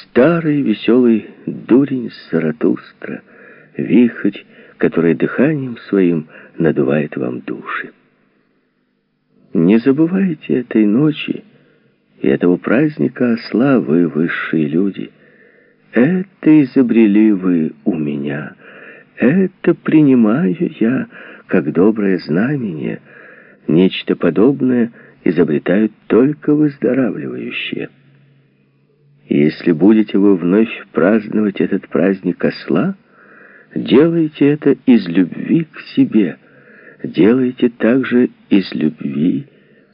Старый веселый дурень Заратустра, вихрь, который дыханием своим надувает вам души. Не забывайте этой ночи и этого праздника осла вы, высшие люди. Это изобрели вы у меня, это принимаю я как доброе знамение. Нечто подобное изобретают только выздоравливающие. Если будете вы вновь праздновать этот праздник осла, делайте это из любви к себе, делайте также из любви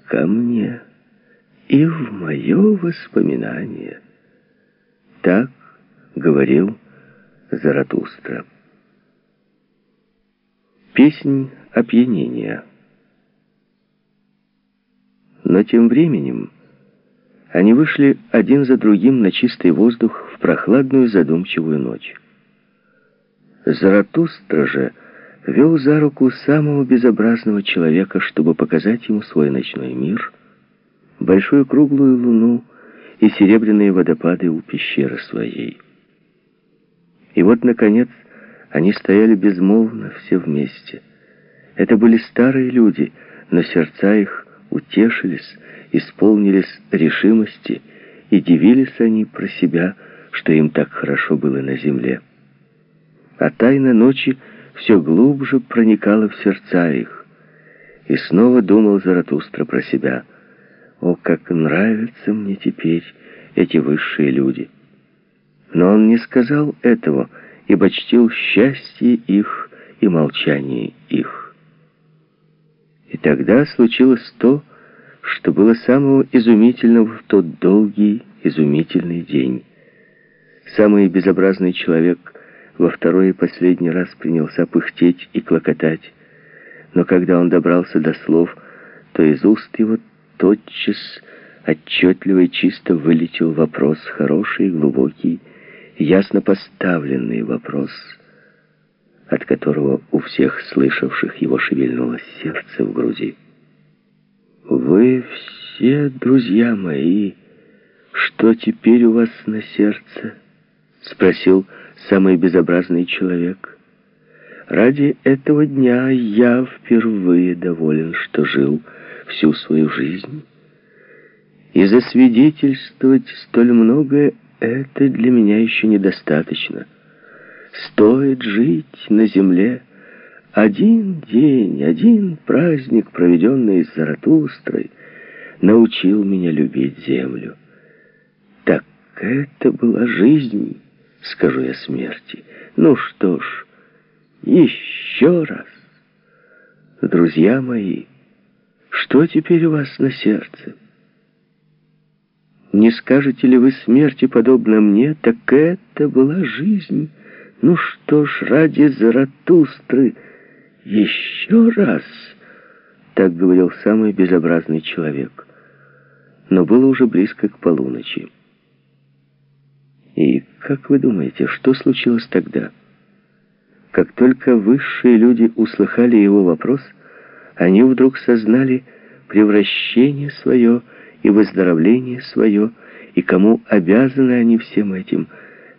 ко мне и в мое воспоминание. Так говорил Заратустра. Песнь опьянения. Но тем временем они вышли один за другим на чистый воздух в прохладную задумчивую ночь. Заратустра же вел за руку самого безобразного человека, чтобы показать ему свой ночной мир, большую круглую луну и серебряные водопады у пещеры своей. И вот, наконец, они стояли безмолвно все вместе. Это были старые люди, но сердца их утешились, исполнились решимости, и дивились они про себя, что им так хорошо было на земле. А тайна ночи все глубже проникала в сердца их. И снова думал Заратустра про себя. «О, как нравятся мне теперь эти высшие люди!» Но он не сказал этого, ибо чтил счастье их и молчание их. И тогда случилось то, что было самого изумительного в тот долгий, изумительный день. Самый безобразный человек во второй и последний раз принялся пыхтеть и клокотать, но когда он добрался до слов, то из уст его тотчас отчетливо и чисто вылетел вопрос, хороший, глубокий, ясно поставленный вопрос, от которого у всех слышавших его шевельнулось сердце в груди. «Вы все, друзья мои, что теперь у вас на сердце?» — спросил самый безобразный человек. «Ради этого дня я впервые доволен, что жил всю свою жизнь. И засвидетельствовать столь многое — это для меня еще недостаточно. Стоит жить на земле, один день, один праздник, проведенный с Заратустрой, научил меня любить землю. Так это была жизнь, скажу я смерти. Ну что ж, еще раз. Друзья мои, что теперь у вас на сердце? Не скажете ли вы смерти, подобно мне, так это была жизнь. Ну что ж, ради Заратустры... «Еще раз!» — так говорил самый безобразный человек. Но было уже близко к полуночи. И как вы думаете, что случилось тогда? Как только высшие люди услыхали его вопрос, они вдруг сознали превращение свое и выздоровление свое, и кому обязаны они всем этим.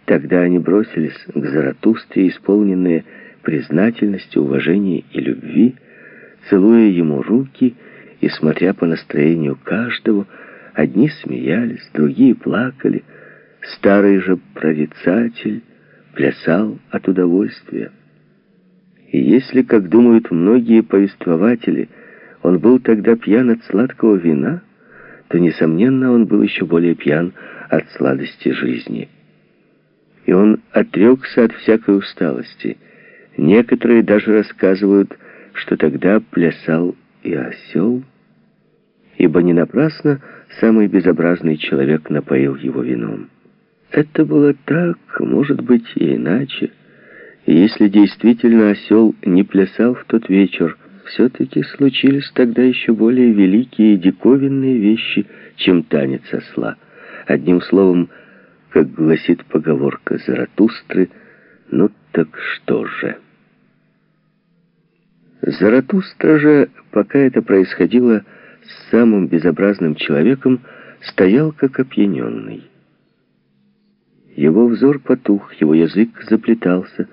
Тогда они бросились к Заратустре, исполненные признательности, уважения и любви, целуя ему руки и смотря по настроению каждого, одни смеялись, другие плакали, старый же прорицатель плясал от удовольствия. И если, как думают многие повествователи, он был тогда пьян от сладкого вина, то, несомненно, он был еще более пьян от сладости жизни. И он отрекся от всякой усталости – Некоторые даже рассказывают, что тогда плясал и осел, ибо не напрасно самый безобразный человек напоил его вином. Это было так, может быть, и иначе. И если действительно осел не плясал в тот вечер, все-таки случились тогда еще более великие диковинные вещи, чем танец осла. Одним словом, как гласит поговорка Заратустры, ну так что же... Заратустра же, пока это происходило с самым безобразным человеком, стоял как опьяненный. Его взор потух, его язык заплетался,